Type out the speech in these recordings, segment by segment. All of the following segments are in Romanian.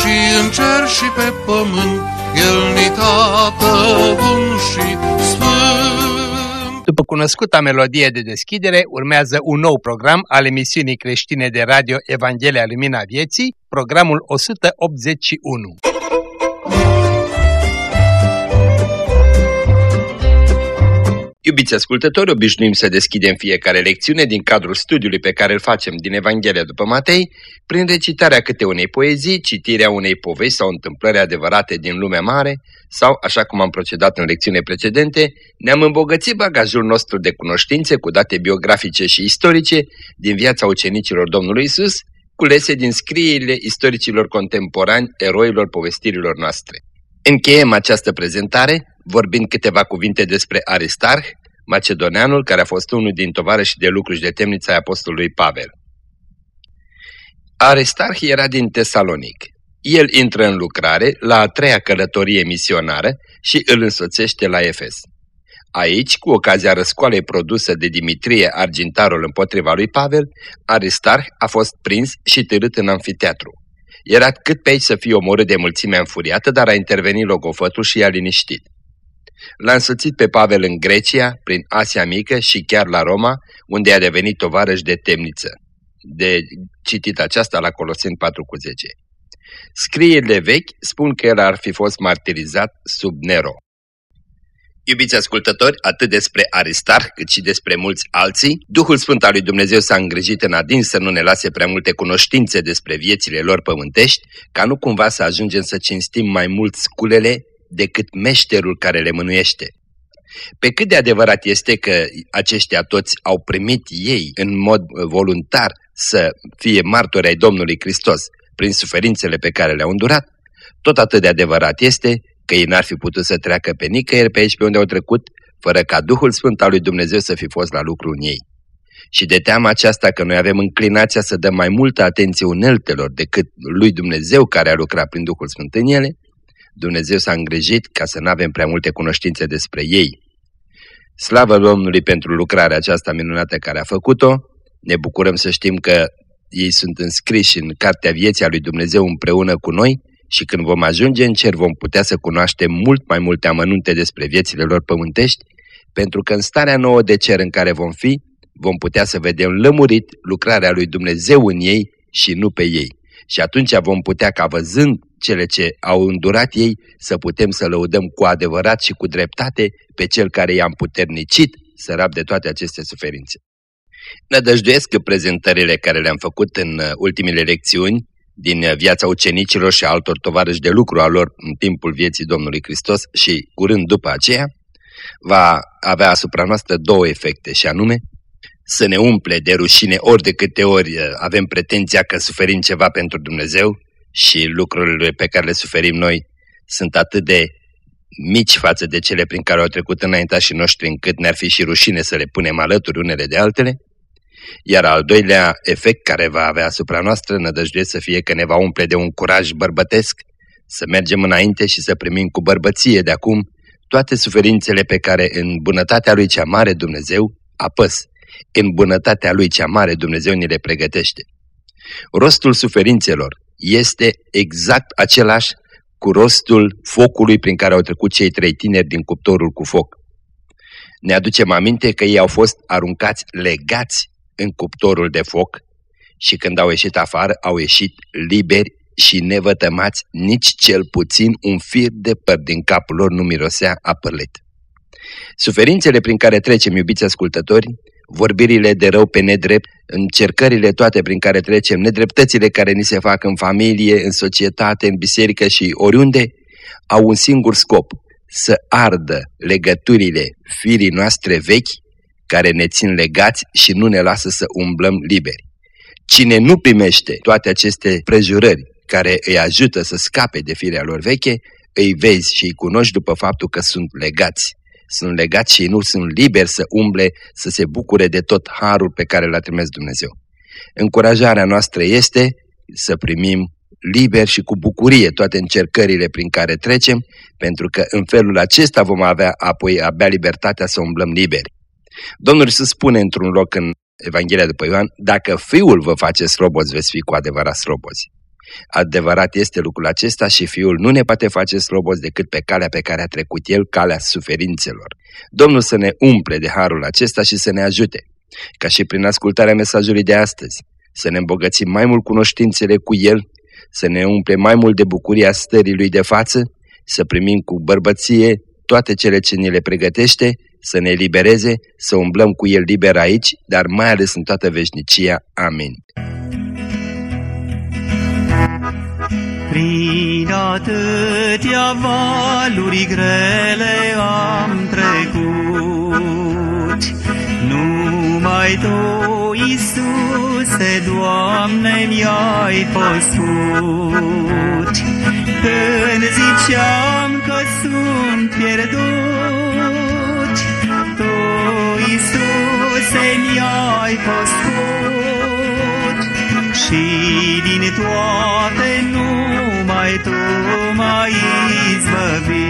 și în cer și pe pământ, El ni tată bun și sfânt. După cunoscuta melodie de deschidere, urmează un nou program al emisiunii creștine de radio Evanghelia Lumina Vieții, programul 181. Iubiți ascultători, obișnuim să deschidem fiecare lecțiune din cadrul studiului pe care îl facem din Evanghelia după Matei, prin recitarea câte unei poezii, citirea unei povești sau întâmplări adevărate din lumea mare, sau, așa cum am procedat în lecțiune precedente, ne-am îmbogățit bagajul nostru de cunoștințe cu date biografice și istorice din viața ucenicilor Domnului Isus, culese din scrierile istoricilor contemporani, eroilor povestirilor noastre. Încheiem această prezentare vorbind câteva cuvinte despre Aristarh, macedoneanul care a fost unul din tovarăși de lucru și de temnița apostolului Pavel. Aristarh era din Tesalonic. El intră în lucrare la a treia călătorie misionară și îl însoțește la Efes. Aici, cu ocazia răscoalei produsă de Dimitrie Argintarul împotriva lui Pavel, Aristarh a fost prins și târât în anfiteatru. Era cât pe aici să fie omorât de mulțimea înfuriată, dar a intervenit logofătul și i-a liniștit. L-a însoțit pe Pavel în Grecia, prin Asia Mică și chiar la Roma, unde a devenit tovarăș de temniță. De citit aceasta la Coloseni 4 cu 10. Scrierile vechi spun că el ar fi fost martirizat sub Nero. Iubiți ascultători, atât despre Aristar cât și despre mulți alții, Duhul Sfânt al lui Dumnezeu s-a îngrijit în adins să nu ne lase prea multe cunoștințe despre viețile lor pământești, ca nu cumva să ajungem să cinstim mai mult sculele decât meșterul care le mânuiește. Pe cât de adevărat este că aceștia toți au primit ei în mod voluntar să fie martori ai Domnului Hristos prin suferințele pe care le-au îndurat, tot atât de adevărat este că ei n-ar fi putut să treacă pe nicăieri pe aici pe unde au trecut, fără ca Duhul Sfânt al lui Dumnezeu să fi fost la lucru în ei. Și de teama aceasta că noi avem înclinația să dăm mai multă atenție uneltelor decât lui Dumnezeu care a lucrat prin Duhul Sfânt în ele, Dumnezeu s-a îngrijit ca să nu avem prea multe cunoștințe despre ei. Slavă Domnului pentru lucrarea aceasta minunată care a făcut-o, ne bucurăm să știm că ei sunt înscriși în Cartea Vieții a lui Dumnezeu împreună cu noi și când vom ajunge în cer vom putea să cunoaștem mult mai multe amănunte despre viețile lor pământești, pentru că în starea nouă de cer în care vom fi, vom putea să vedem lămurit lucrarea lui Dumnezeu în ei și nu pe ei. Și atunci vom putea ca văzând cele ce au îndurat ei să putem să lăudăm cu adevărat și cu dreptate pe Cel care i-a împuternicit să rabde toate aceste suferințe. Nădăjduiesc că prezentările care le-am făcut în uh, ultimele lecțiuni din uh, viața ucenicilor și altor tovarăși de lucru al lor în timpul vieții Domnului Hristos și curând după aceea, va avea asupra noastră două efecte, și anume să ne umple de rușine ori de câte ori uh, avem pretenția că suferim ceva pentru Dumnezeu și lucrurile pe care le suferim noi sunt atât de mici față de cele prin care au trecut înaintașii noștri încât ne-ar fi și rușine să le punem alături unele de altele, iar al doilea efect care va avea asupra noastră nădăjduie să fie că ne va umple de un curaj bărbătesc, să mergem înainte și să primim cu bărbăție de acum toate suferințele pe care în bunătatea Lui cea mare Dumnezeu apăs, în bunătatea Lui cea mare Dumnezeu ni le pregătește. Rostul suferințelor este exact același cu rostul focului prin care au trecut cei trei tineri din cuptorul cu foc. Ne aducem aminte că ei au fost aruncați legați în cuptorul de foc și când au ieșit afară, au ieșit liberi și nevătămați, nici cel puțin un fir de păr din capul lor nu mirosea a părlet. Suferințele prin care trecem, iubiți ascultători, vorbirile de rău pe nedrept, încercările toate prin care trecem, nedreptățile care ni se fac în familie, în societate, în biserică și oriunde, au un singur scop, să ardă legăturile firii noastre vechi care ne țin legați și nu ne lasă să umblăm liberi. Cine nu primește toate aceste prejurări care îi ajută să scape de firea lor veche, îi vezi și îi cunoști după faptul că sunt legați. Sunt legați și nu sunt liberi să umble, să se bucure de tot harul pe care l-a trimis Dumnezeu. Încurajarea noastră este să primim liber și cu bucurie toate încercările prin care trecem, pentru că în felul acesta vom avea apoi abia libertatea să umblăm liberi. Domnul se spune într-un loc în Evanghelia după Ioan, dacă Fiul vă face slobozi, veți fi cu adevărat slobozi. Adevărat este lucrul acesta și Fiul nu ne poate face slobozi decât pe calea pe care a trecut El, calea suferințelor. Domnul să ne umple de harul acesta și să ne ajute, ca și prin ascultarea mesajului de astăzi, să ne îmbogățim mai mult cunoștințele cu El, să ne umple mai mult de bucuria stării Lui de față, să primim cu bărbăție toate cele ce ni le pregătește, să ne elibereze, să umblăm cu El liber aici, dar mai ales în toată veșnicia. Amin. Prin atâtea valuri grele am trecut, Numai Tu, Iisuse, Doamne, mi-ai păscut. Când ziceam că sunt pierdut, Tu, Iisuse, mi-ai păscut. Și din toate numai Tu m-ai izbăvit.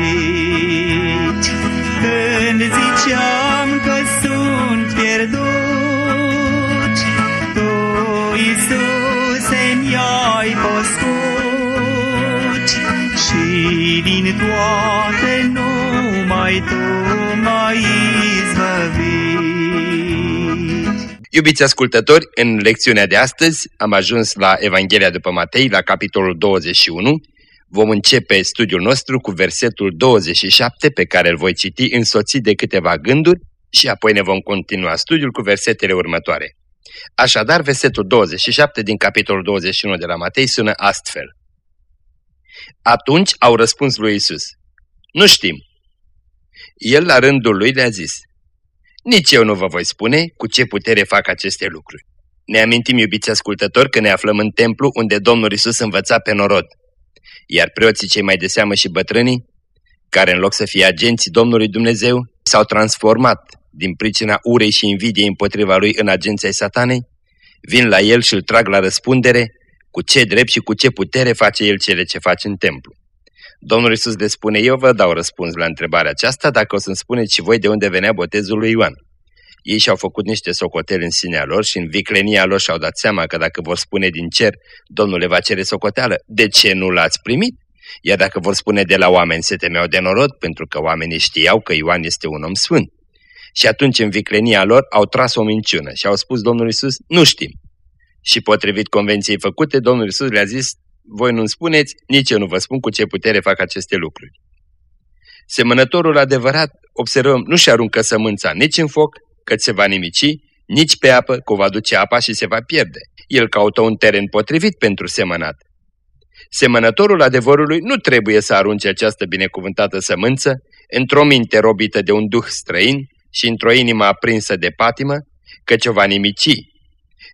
Când ziceam că sunt pierdut, Tu, Iisuse, mi-ai păscut. Și din toate numai Tu m-ai izbăvit. Iubiți ascultători, în lecțiunea de astăzi am ajuns la Evanghelia după Matei, la capitolul 21. Vom începe studiul nostru cu versetul 27 pe care îl voi citi însoțit de câteva gânduri și apoi ne vom continua studiul cu versetele următoare. Așadar, versetul 27 din capitolul 21 de la Matei sună astfel. Atunci au răspuns lui Isus: Nu știm. El la rândul lui le-a zis: nici eu nu vă voi spune cu ce putere fac aceste lucruri. Ne amintim, iubiți ascultători, că ne aflăm în templu unde Domnul Isus învăța pe norod. Iar preoții cei mai de seamă și bătrânii, care în loc să fie agenții Domnului Dumnezeu, s-au transformat din pricina urei și invidiei împotriva lui în agenții ai satanei, vin la el și îl trag la răspundere cu ce drept și cu ce putere face el cele ce face în templu. Domnul Iisus le spune, eu vă dau răspuns la întrebarea aceasta dacă o să-mi spuneți și voi de unde venea botezul lui Ioan. Ei și-au făcut niște socoteli în sinea lor și în viclenia lor și-au dat seama că dacă vor spune din cer, Domnul le va cere socoteală. De ce nu l-ați primit? Iar dacă vor spune de la oameni, se temeau de norod, pentru că oamenii știau că Ioan este un om sfânt. Și atunci în viclenia lor au tras o minciună și au spus Domnul Iisus, nu știm. Și potrivit convenției făcute, Domnul Iisus le-a zis, voi nu-mi spuneți, nici eu nu vă spun cu ce putere fac aceste lucruri. Semănătorul adevărat, observăm, nu și aruncă sămânța nici în foc, că se va nimici, nici pe apă, că va duce apa și se va pierde. El caută un teren potrivit pentru semănat. Semănătorul adevărului nu trebuie să arunce această binecuvântată sămânță într-o minte robită de un duh străin și într-o inimă aprinsă de patimă, căci o va nimici.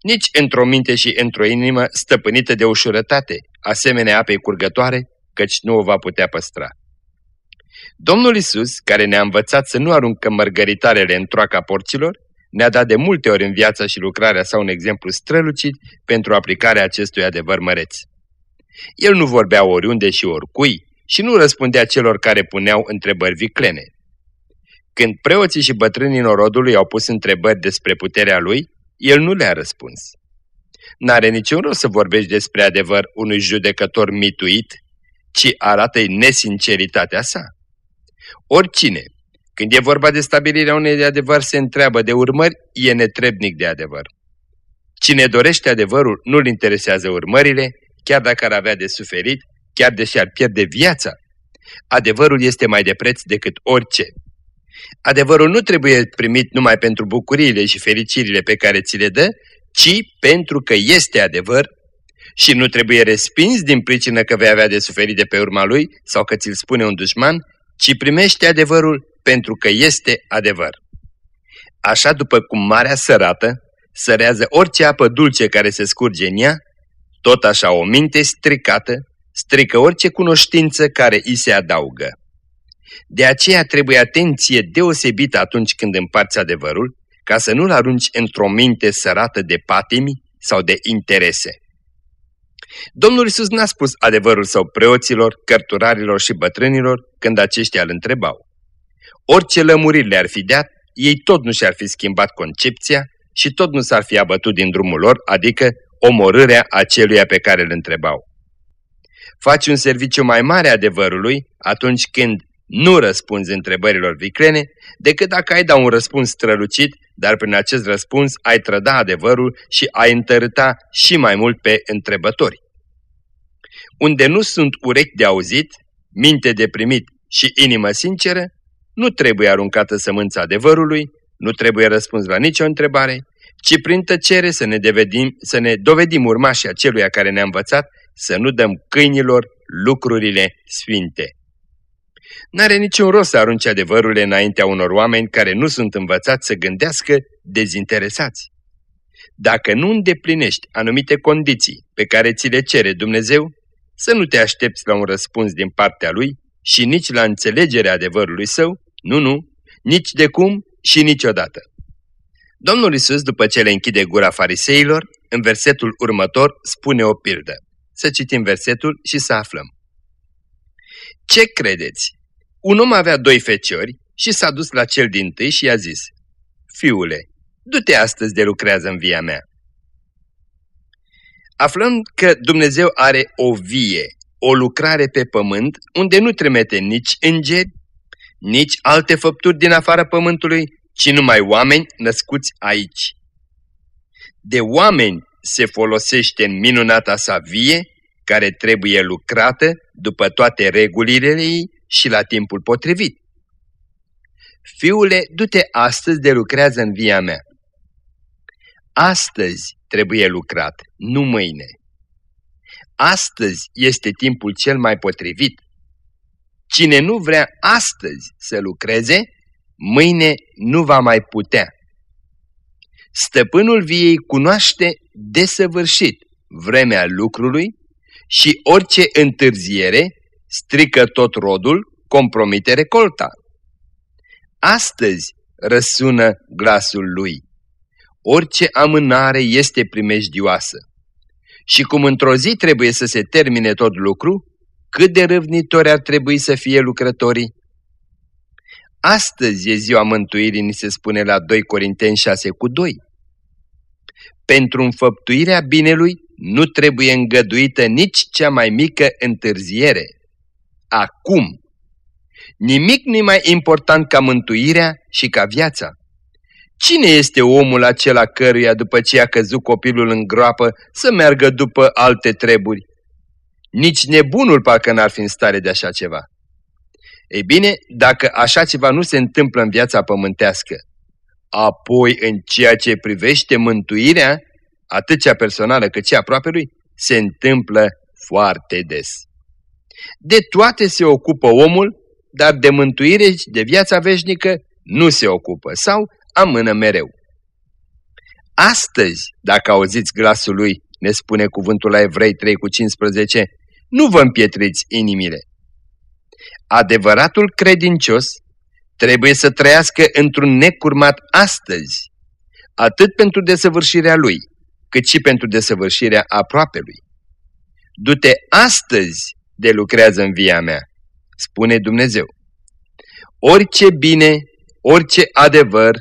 Nici într-o minte și într-o inimă stăpânită de ușurătate, asemenea apei curgătoare, căci nu o va putea păstra. Domnul Isus, care ne-a învățat să nu aruncăm mărgăritarele în troaca porților, ne-a dat de multe ori în viața și lucrarea sa un exemplu strălucit pentru aplicarea acestui adevăr măreț. El nu vorbea oriunde și oricui și nu răspundea celor care puneau întrebări viclene. Când preoții și bătrânii norodului au pus întrebări despre puterea lui, el nu le-a răspuns. N-are niciun rost să vorbești despre adevăr unui judecător mituit, ci arată-i nesinceritatea sa. Oricine, când e vorba de stabilirea unei de adevăr, se întreabă de urmări, e netrebnic de adevăr. Cine dorește adevărul nu-l interesează urmările, chiar dacă ar avea de suferit, chiar deși ar pierde viața. Adevărul este mai de preț decât orice. Adevărul nu trebuie primit numai pentru bucuriile și fericirile pe care ți le dă, ci pentru că este adevăr și nu trebuie respins din pricină că vei avea de suferit de pe urma lui sau că ți-l spune un dușman, ci primește adevărul pentru că este adevăr. Așa după cum marea sărată sărează orice apă dulce care se scurge în ea, Tot așa o minte stricată strică orice cunoștință care îi se adaugă. De aceea trebuie atenție deosebită atunci când împarți adevărul, ca să nu-l arunci într-o minte sărată de patimi sau de interese. Domnul Isus n-a spus adevărul său preoților, cărturarilor și bătrânilor când aceștia îl întrebau. Orice lămuriri le-ar fi dat, ei tot nu și-ar fi schimbat concepția și tot nu s-ar fi abătut din drumul lor, adică omorârea aceluia pe care îl întrebau. Faci un serviciu mai mare adevărului atunci când nu răspunzi întrebărilor viclene, decât dacă ai da un răspuns strălucit, dar prin acest răspuns ai trăda adevărul și ai întărâta și mai mult pe întrebători. Unde nu sunt urechi de auzit, minte de primit și inimă sinceră, nu trebuie aruncată sămânța adevărului, nu trebuie răspuns la nicio întrebare, ci prin tăcere să ne, devedim, să ne dovedim urmașii aceluia care ne-a învățat să nu dăm câinilor lucrurile sfinte. N-are niciun rost să arunci adevărurile înaintea unor oameni care nu sunt învățați să gândească dezinteresați. Dacă nu îndeplinești anumite condiții pe care ți le cere Dumnezeu, să nu te aștepți la un răspuns din partea Lui și nici la înțelegerea adevărului Său, nu, nu, nici de cum și niciodată. Domnul Isus, după ce le închide gura fariseilor, în versetul următor spune o pildă. Să citim versetul și să aflăm. Ce credeți? Un om avea doi feciori și s-a dus la cel din tâi și i-a zis, Fiule, du-te astăzi de lucrează în via mea. Aflăm că Dumnezeu are o vie, o lucrare pe pământ, unde nu trimite nici îngeri, nici alte făpturi din afara pământului, ci numai oameni născuți aici. De oameni se folosește în minunata sa vie, care trebuie lucrată după toate regulile ei și la timpul potrivit. Fiule, du-te astăzi de lucrează în via mea. Astăzi trebuie lucrat, nu mâine. Astăzi este timpul cel mai potrivit. Cine nu vrea astăzi să lucreze, mâine nu va mai putea. Stăpânul viei cunoaște desăvârșit vremea lucrului și orice întârziere strică tot rodul, compromite recolta. Astăzi răsună glasul lui. Orice amânare este primejdioasă. Și cum într-o zi trebuie să se termine tot lucru, cât de râvnitori ar trebui să fie lucrătorii? Astăzi e ziua mântuirii, ni se spune la 2 Corinteni 6 cu 2. Pentru înfăptuirea binelui nu trebuie îngăduită nici cea mai mică întârziere. Acum! Nimic nu mai important ca mântuirea și ca viața. Cine este omul acela căruia după ce a căzut copilul în groapă să meargă după alte treburi? Nici nebunul parcă n-ar fi în stare de așa ceva. Ei bine, dacă așa ceva nu se întâmplă în viața pământească, apoi în ceea ce privește mântuirea, atât cea personală cât cea aproape lui, se întâmplă foarte des. De toate se ocupă omul, dar de mântuire și de viața veșnică nu se ocupă sau amână mereu. Astăzi, dacă auziți glasul lui, ne spune cuvântul la Evrei 3 cu 15, nu vă împietriți inimile. Adevăratul credincios trebuie să trăiască într-un necurmat astăzi, atât pentru desăvârșirea lui, cât și pentru desăvârșirea aproapelui. Du-te astăzi de lucrează în via mea, spune Dumnezeu. Orice bine, orice adevăr,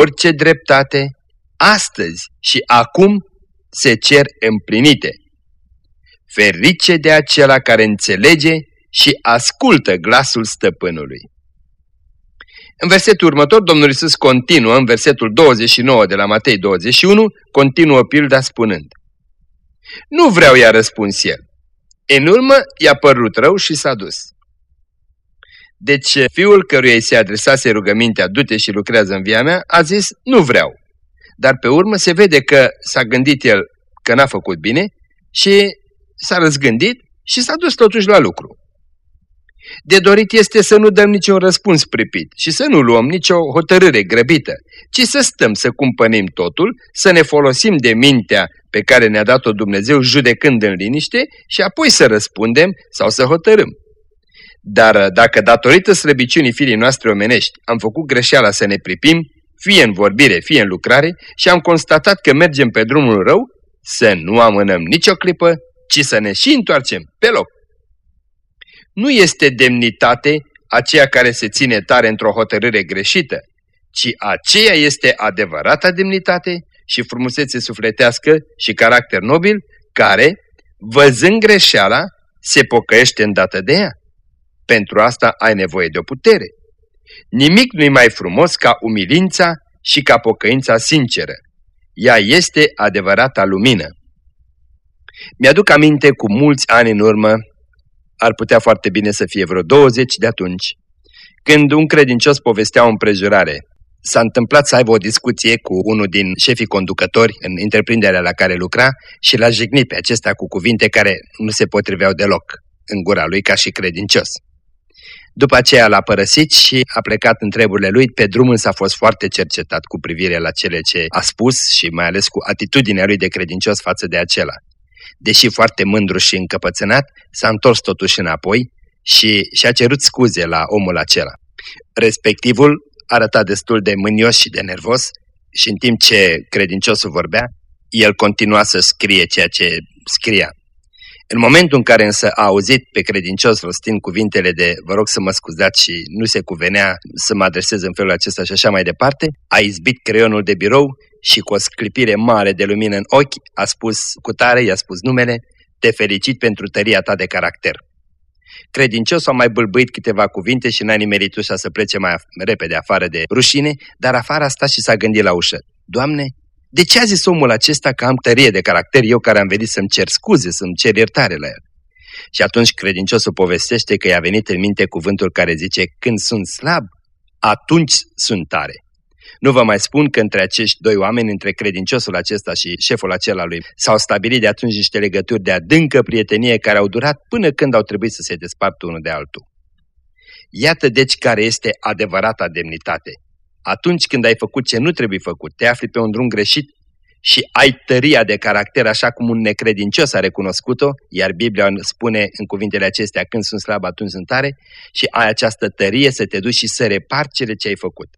orice dreptate, astăzi și acum se cer împlinite. Ferice de acela care înțelege și ascultă glasul stăpânului. În versetul următor, Domnul Iisus continuă, în versetul 29 de la Matei 21, continuă pilda spunând Nu vreau, i-a răspuns el. În urmă i-a părut rău și s-a dus. Deci fiul căruia îi se adresase rugămintea, du-te și lucrează în via mea, a zis, nu vreau. Dar pe urmă se vede că s-a gândit el că n-a făcut bine și s-a răzgândit și s-a dus totuși la lucru. De dorit este să nu dăm niciun răspuns pripit și să nu luăm nicio hotărâre grăbită, ci să stăm să cumpănim totul, să ne folosim de mintea pe care ne-a dat-o Dumnezeu judecând în liniște și apoi să răspundem sau să hotărâm. Dar dacă datorită slăbiciunii firii noastre omenești am făcut greșeala să ne pripim, fie în vorbire, fie în lucrare, și am constatat că mergem pe drumul rău, să nu amânăm nicio clipă, ci să ne și întoarcem pe loc. Nu este demnitate aceea care se ține tare într-o hotărâre greșită, ci aceea este adevărata demnitate și frumusețe sufletească și caracter nobil, care, văzând greșeala, se pocăiește îndată de ea. Pentru asta ai nevoie de o putere. Nimic nu-i mai frumos ca umilința și ca pocăința sinceră. Ea este adevărata lumină. Mi-aduc aminte cu mulți ani în urmă, ar putea foarte bine să fie vreo 20 de atunci, când un credincios povestea o împrejurare. S-a întâmplat să aibă o discuție cu unul din șefii conducători în întreprinderea la care lucra și l-a jignit pe acesta cu cuvinte care nu se potriveau deloc în gura lui ca și credincios. După aceea l-a părăsit și a plecat în treburile lui, pe drum însă a fost foarte cercetat cu privire la cele ce a spus și mai ales cu atitudinea lui de credincios față de acela. Deși foarte mândru și încăpățânat, s-a întors totuși înapoi și și-a cerut scuze la omul acela. Respectivul arăta destul de mânios și de nervos și în timp ce credinciosul vorbea, el continua să scrie ceea ce scria. În momentul în care însă a auzit pe credincios rostind cuvintele de vă rog să mă scuzați și nu se cuvenea să mă adresez în felul acesta și așa mai departe, a izbit creionul de birou și cu o sclipire mare de lumină în ochi a spus cu tare, i-a spus numele, te felicit pentru tăria ta de caracter. Credincios a mai bâlbâit câteva cuvinte și n-a nimerit ușa să plece mai repede afară de rușine, dar afară a stat și s-a gândit la ușă. Doamne, de ce a zis omul acesta că am tărie de caracter, eu care am venit să-mi cer scuze, să-mi cer iertare la el? Și atunci credinciosul povestește că i-a venit în minte cuvântul care zice, când sunt slab, atunci sunt tare. Nu vă mai spun că între acești doi oameni, între credinciosul acesta și șeful acela lui, s-au stabilit de atunci niște legături de adâncă prietenie care au durat până când au trebuit să se despartă unul de altul. Iată deci care este adevărata demnitate. Atunci când ai făcut ce nu trebuie făcut, te afli pe un drum greșit și ai tăria de caracter așa cum un necredincios a recunoscut-o, iar Biblia spune în cuvintele acestea, când sunt slab, atunci sunt tare, și ai această tărie să te duci și să reparți cele ce ai făcut.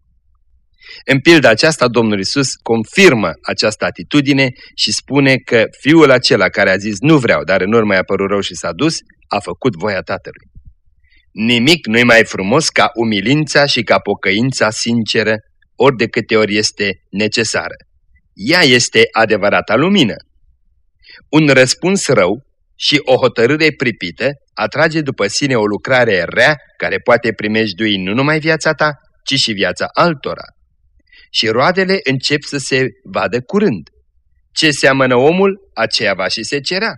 În pilda aceasta, Domnul Isus confirmă această atitudine și spune că fiul acela care a zis nu vreau, dar în urmă i-a părut rău și s-a dus, a făcut voia Tatălui. Nimic nu-i mai frumos ca umilința și ca pocăința sinceră, ori de câte ori este necesară. Ea este adevărata lumină. Un răspuns rău și o hotărâre pripită atrage după sine o lucrare rea care poate primejdui nu numai viața ta, ci și viața altora. Și roadele încep să se vadă curând. Ce seamănă omul, aceea va și se cerea.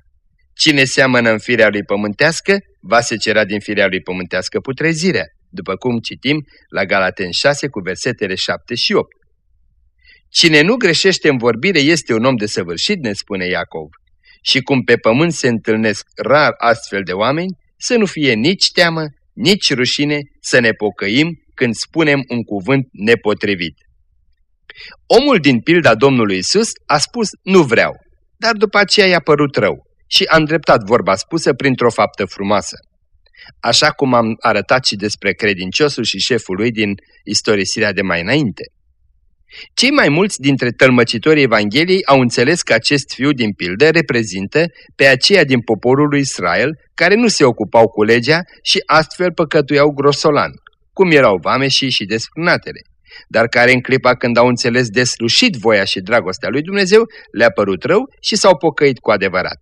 Cine seamănă în firea lui pământească, va se cera din firea lui pământească putrezirea, după cum citim la Galaten 6 cu versetele 7 și 8. Cine nu greșește în vorbire este un om de săvârșit, ne spune Iacov. Și cum pe pământ se întâlnesc rar astfel de oameni, să nu fie nici teamă, nici rușine să ne pocăim când spunem un cuvânt nepotrivit. Omul din pilda Domnului Isus a spus nu vreau, dar după aceea i-a părut rău și a îndreptat vorba spusă printr-o faptă frumoasă. Așa cum am arătat și despre credinciosul și șeful lui din istorisirea de mai înainte. Cei mai mulți dintre tălmăcitorii Evangheliei au înțeles că acest fiu din pildă reprezintă pe aceia din poporul lui Israel care nu se ocupau cu legea și astfel păcătuiau grosolan, cum erau vameșii și desfrânatele, dar care în clipa când au înțeles deslușit voia și dragostea lui Dumnezeu, le-a părut rău și s-au pocăit cu adevărat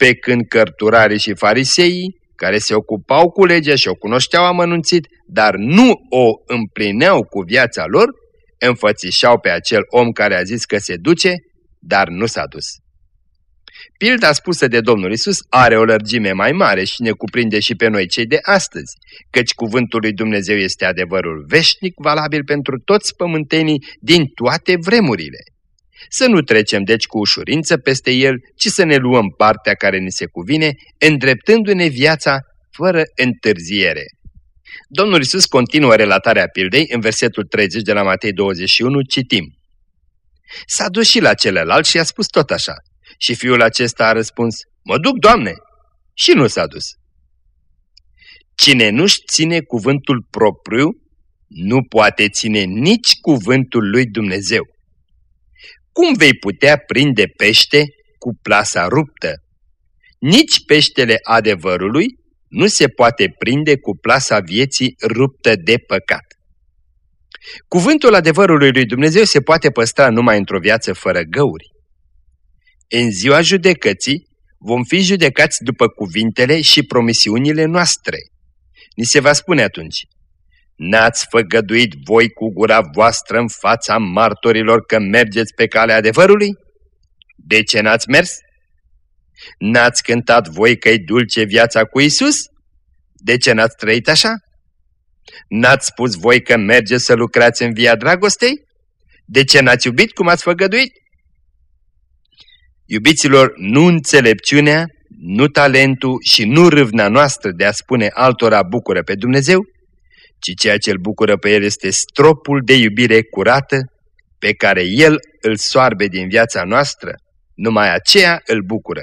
pe când cărturarii și fariseii, care se ocupau cu legea și o cunoșteau amănunțit, dar nu o împlineau cu viața lor, înfățișau pe acel om care a zis că se duce, dar nu s-a dus. Pilda spusă de Domnul Isus are o lărgime mai mare și ne cuprinde și pe noi cei de astăzi, căci cuvântul lui Dumnezeu este adevărul veșnic valabil pentru toți pământenii din toate vremurile. Să nu trecem deci cu ușurință peste el, ci să ne luăm partea care ni se cuvine, îndreptându-ne viața fără întârziere. Domnul Isus continuă relatarea pildei în versetul 30 de la Matei 21, citim. S-a dus și la celălalt și a spus tot așa. Și fiul acesta a răspuns, mă duc, Doamne, și nu s-a dus. Cine nu-și ține cuvântul propriu, nu poate ține nici cuvântul lui Dumnezeu. Cum vei putea prinde pește cu plasa ruptă? Nici peștele adevărului nu se poate prinde cu plasa vieții ruptă de păcat. Cuvântul adevărului lui Dumnezeu se poate păstra numai într-o viață fără găuri. În ziua judecății vom fi judecați după cuvintele și promisiunile noastre. Ni se va spune atunci, N-ați făgăduit voi cu gura voastră în fața martorilor că mergeți pe calea adevărului? De ce n-ați mers? N-ați cântat voi că-i dulce viața cu Isus? De ce n-ați trăit așa? N-ați spus voi că mergeți să lucrați în via dragostei? De ce n-ați iubit cum ați făgăduit? Iubiților, nu înțelepciunea, nu talentul și nu râvna noastră de a spune altora bucură pe Dumnezeu, ci ceea ce îl bucură pe el este stropul de iubire curată pe care el îl soarbe din viața noastră, numai aceea îl bucură.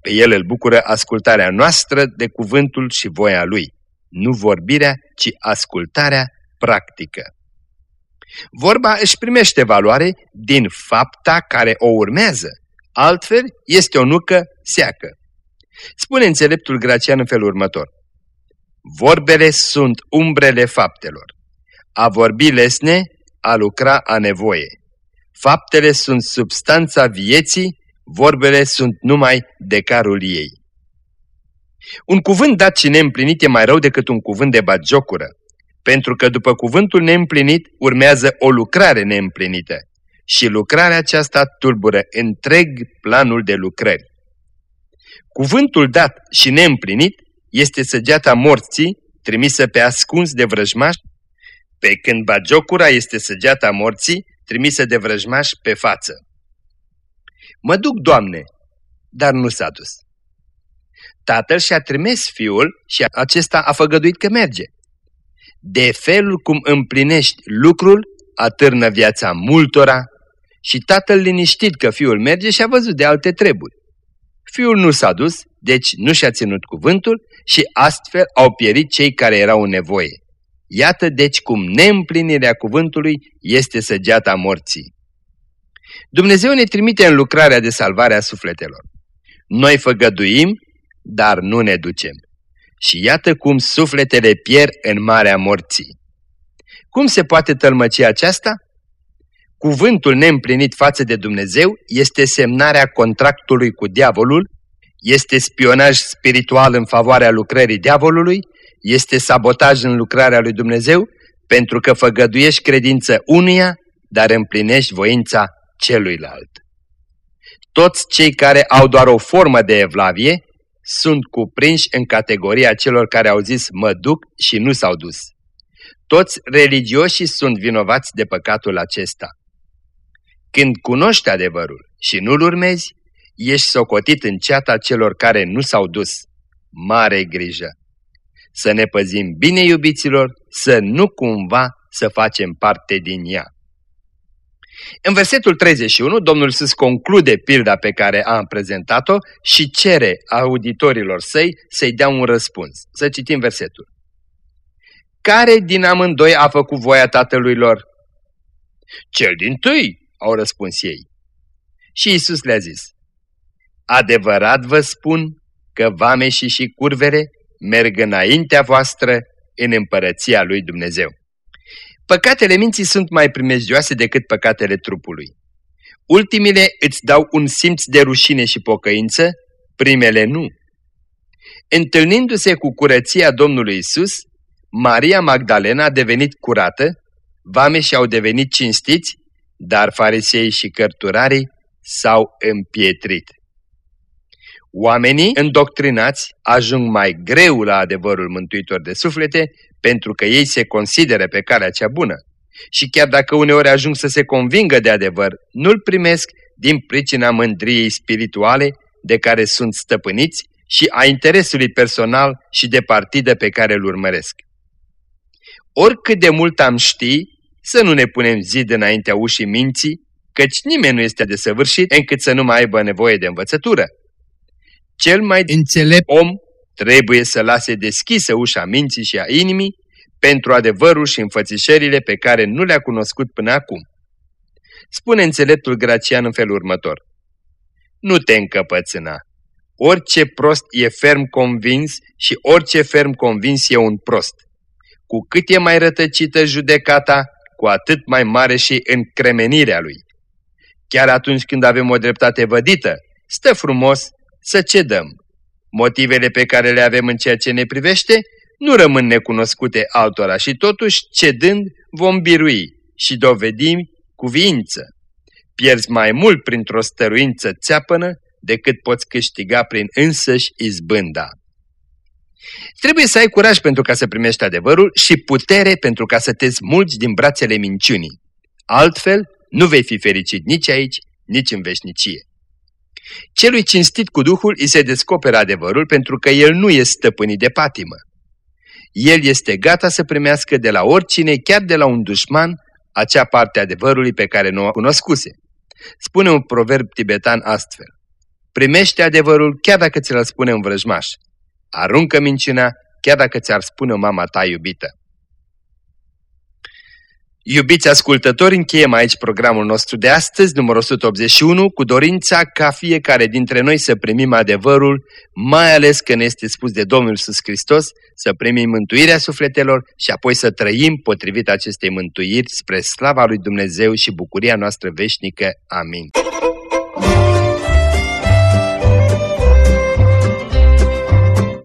Pe el îl bucură ascultarea noastră de cuvântul și voia lui, nu vorbirea, ci ascultarea practică. Vorba își primește valoare din fapta care o urmează, altfel este o nucă seacă. Spune înțeleptul Gracian în felul următor. Vorbele sunt umbrele faptelor. A vorbi lesne, a lucra a nevoie. Faptele sunt substanța vieții, vorbele sunt numai decarul ei. Un cuvânt dat și neîmplinit e mai rău decât un cuvânt de batjocură, pentru că după cuvântul neîmplinit urmează o lucrare neîmplinită și lucrarea aceasta tulbură întreg planul de lucrări. Cuvântul dat și neîmplinit este săgeata morții trimisă pe ascuns de vrăjmaș, pe când bagiocura este săgeata morții trimisă de vrăjmaș pe față. Mă duc, Doamne, dar nu s-a dus. Tatăl și-a trimis fiul și acesta a făgăduit că merge. De felul cum împlinești lucrul, atârnă viața multora și tatăl liniștit că fiul merge și a văzut de alte treburi. Fiul nu s-a dus, deci nu și-a ținut cuvântul și astfel au pierit cei care erau în nevoie. Iată deci cum neîmplinirea cuvântului este săgeata morții. Dumnezeu ne trimite în lucrarea de salvare a sufletelor. Noi făgăduim, dar nu ne ducem. Și iată cum sufletele pierd în marea morții. Cum se poate tălmăci aceasta? Cuvântul neîmplinit față de Dumnezeu este semnarea contractului cu diavolul este spionaj spiritual în favoarea lucrării diavolului, este sabotaj în lucrarea lui Dumnezeu, pentru că făgăduiești credință unuia, dar împlinești voința celuilalt. Toți cei care au doar o formă de evlavie sunt cuprinși în categoria celor care au zis mă duc și nu s-au dus. Toți religioșii sunt vinovați de păcatul acesta. Când cunoști adevărul și nu-l urmezi, ești socotit în ceata celor care nu s-au dus. Mare grijă! Să ne păzim bine, iubiților, să nu cumva să facem parte din ea. În versetul 31, Domnul Iisus conclude pilda pe care am prezentat-o și cere auditorilor săi să-i dea un răspuns. Să citim versetul. Care din amândoi a făcut voia tatălui lor? Cel din tâi, au răspuns ei. Și Iisus le-a zis, Adevărat vă spun că vameșii și curvere merg înaintea voastră în împărăția lui Dumnezeu. Păcatele minții sunt mai primejdioase decât păcatele trupului. Ultimile îți dau un simț de rușine și pocăință, primele nu. Întâlnindu-se cu curăția Domnului Isus, Maria Magdalena a devenit curată, vameșii au devenit cinstiți, dar farisei și cărturarii s-au împietrit. Oamenii îndoctrinați ajung mai greu la adevărul mântuitor de suflete pentru că ei se consideră pe calea cea bună. Și chiar dacă uneori ajung să se convingă de adevăr, nu-l primesc din pricina mândriei spirituale de care sunt stăpâniți și a interesului personal și de partidă pe care îl urmăresc. Oricât de mult am ști, să nu ne punem zid înaintea ușii minții, căci nimeni nu este desăvârșit încât să nu mai aibă nevoie de învățătură. Cel mai înțelept om trebuie să lase deschisă ușa minții și a inimii pentru adevărul și înfățișările pe care nu le-a cunoscut până acum. Spune înțeleptul Gracian în felul următor. Nu te încăpățâna. Orice prost e ferm convins și orice ferm convins e un prost. Cu cât e mai rătăcită judecata, cu atât mai mare și încremenirea lui. Chiar atunci când avem o dreptate vădită, stă frumos să cedăm. Motivele pe care le avem în ceea ce ne privește nu rămân necunoscute altora și totuși, cedând, vom birui și dovedim cuvință. Pierzi mai mult printr-o stăruință țeapănă decât poți câștiga prin însăși izbânda. Trebuie să ai curaj pentru ca să primești adevărul și putere pentru ca să te smulgi din brațele minciunii. Altfel, nu vei fi fericit nici aici, nici în veșnicie. Celui cinstit cu Duhul îi se descoperă adevărul pentru că el nu este stăpânit de patimă. El este gata să primească de la oricine, chiar de la un dușman, acea parte adevărului pe care nu o cunoscuse. Spune un proverb tibetan astfel. Primește adevărul chiar dacă ți-l spune un vrăjmaș. Aruncă minciuna chiar dacă ți-ar spune mama ta iubită. Iubiți ascultători, încheiem aici programul nostru de astăzi, numărul 181, cu dorința ca fiecare dintre noi să primim adevărul, mai ales că ne este spus de Domnul Iisus Hristos, să primim mântuirea sufletelor și apoi să trăim potrivit acestei mântuiri spre slava lui Dumnezeu și bucuria noastră veșnică. Amin.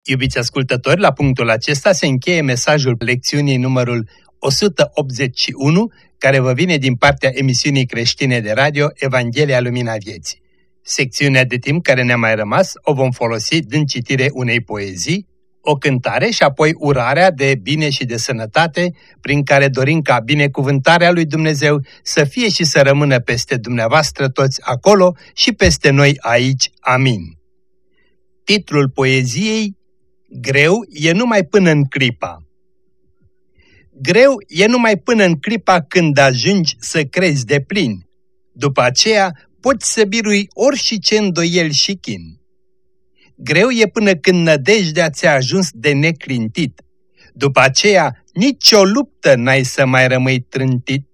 Iubiți ascultători, la punctul acesta se încheie mesajul lecțiunii numărul 181, care vă vine din partea emisiunii creștine de radio Evanghelia Lumina Vieții. Secțiunea de timp care ne-a mai rămas o vom folosi din citire unei poezii, o cântare și apoi urarea de bine și de sănătate, prin care dorim ca binecuvântarea lui Dumnezeu să fie și să rămână peste dumneavoastră toți acolo și peste noi aici. Amin. Titlul poeziei Greu e numai până în clipa. Greu e numai până în clipa când ajungi să crezi de plin. După aceea poți să birui orice îndoiel și chin. Greu e până când nădejdea ți-a ajuns de neclintit. După aceea nicio luptă n-ai să mai rămâi trântit.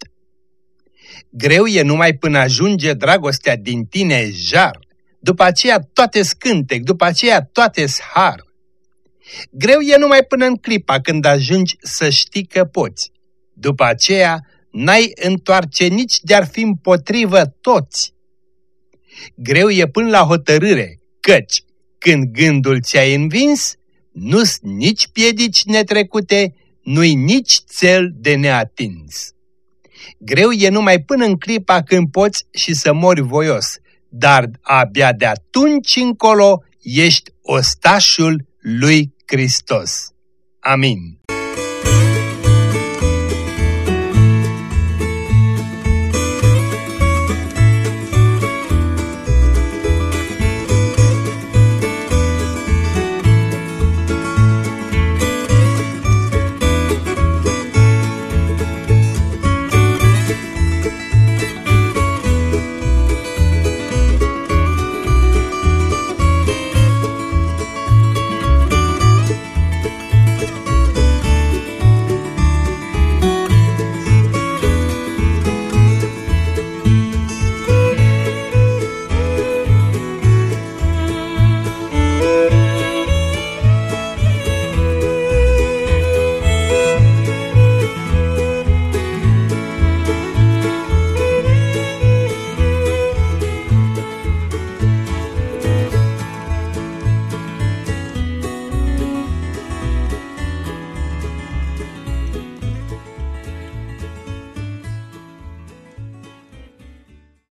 Greu e numai până ajunge dragostea din tine jar. După aceea toate scântec, după aceea toate har. Greu e numai până în clipa când ajungi să știi că poți. După aceea, n-ai întoarce nici de-ar fi împotrivă toți. Greu e până la hotărâre, căci când gândul ți-ai învins, nu-s nici piedici netrecute, nu-i nici cel de neatins. Greu e numai până în clipa când poți și să mori voios, dar abia de atunci încolo ești ostașul lui Hristos. Amin.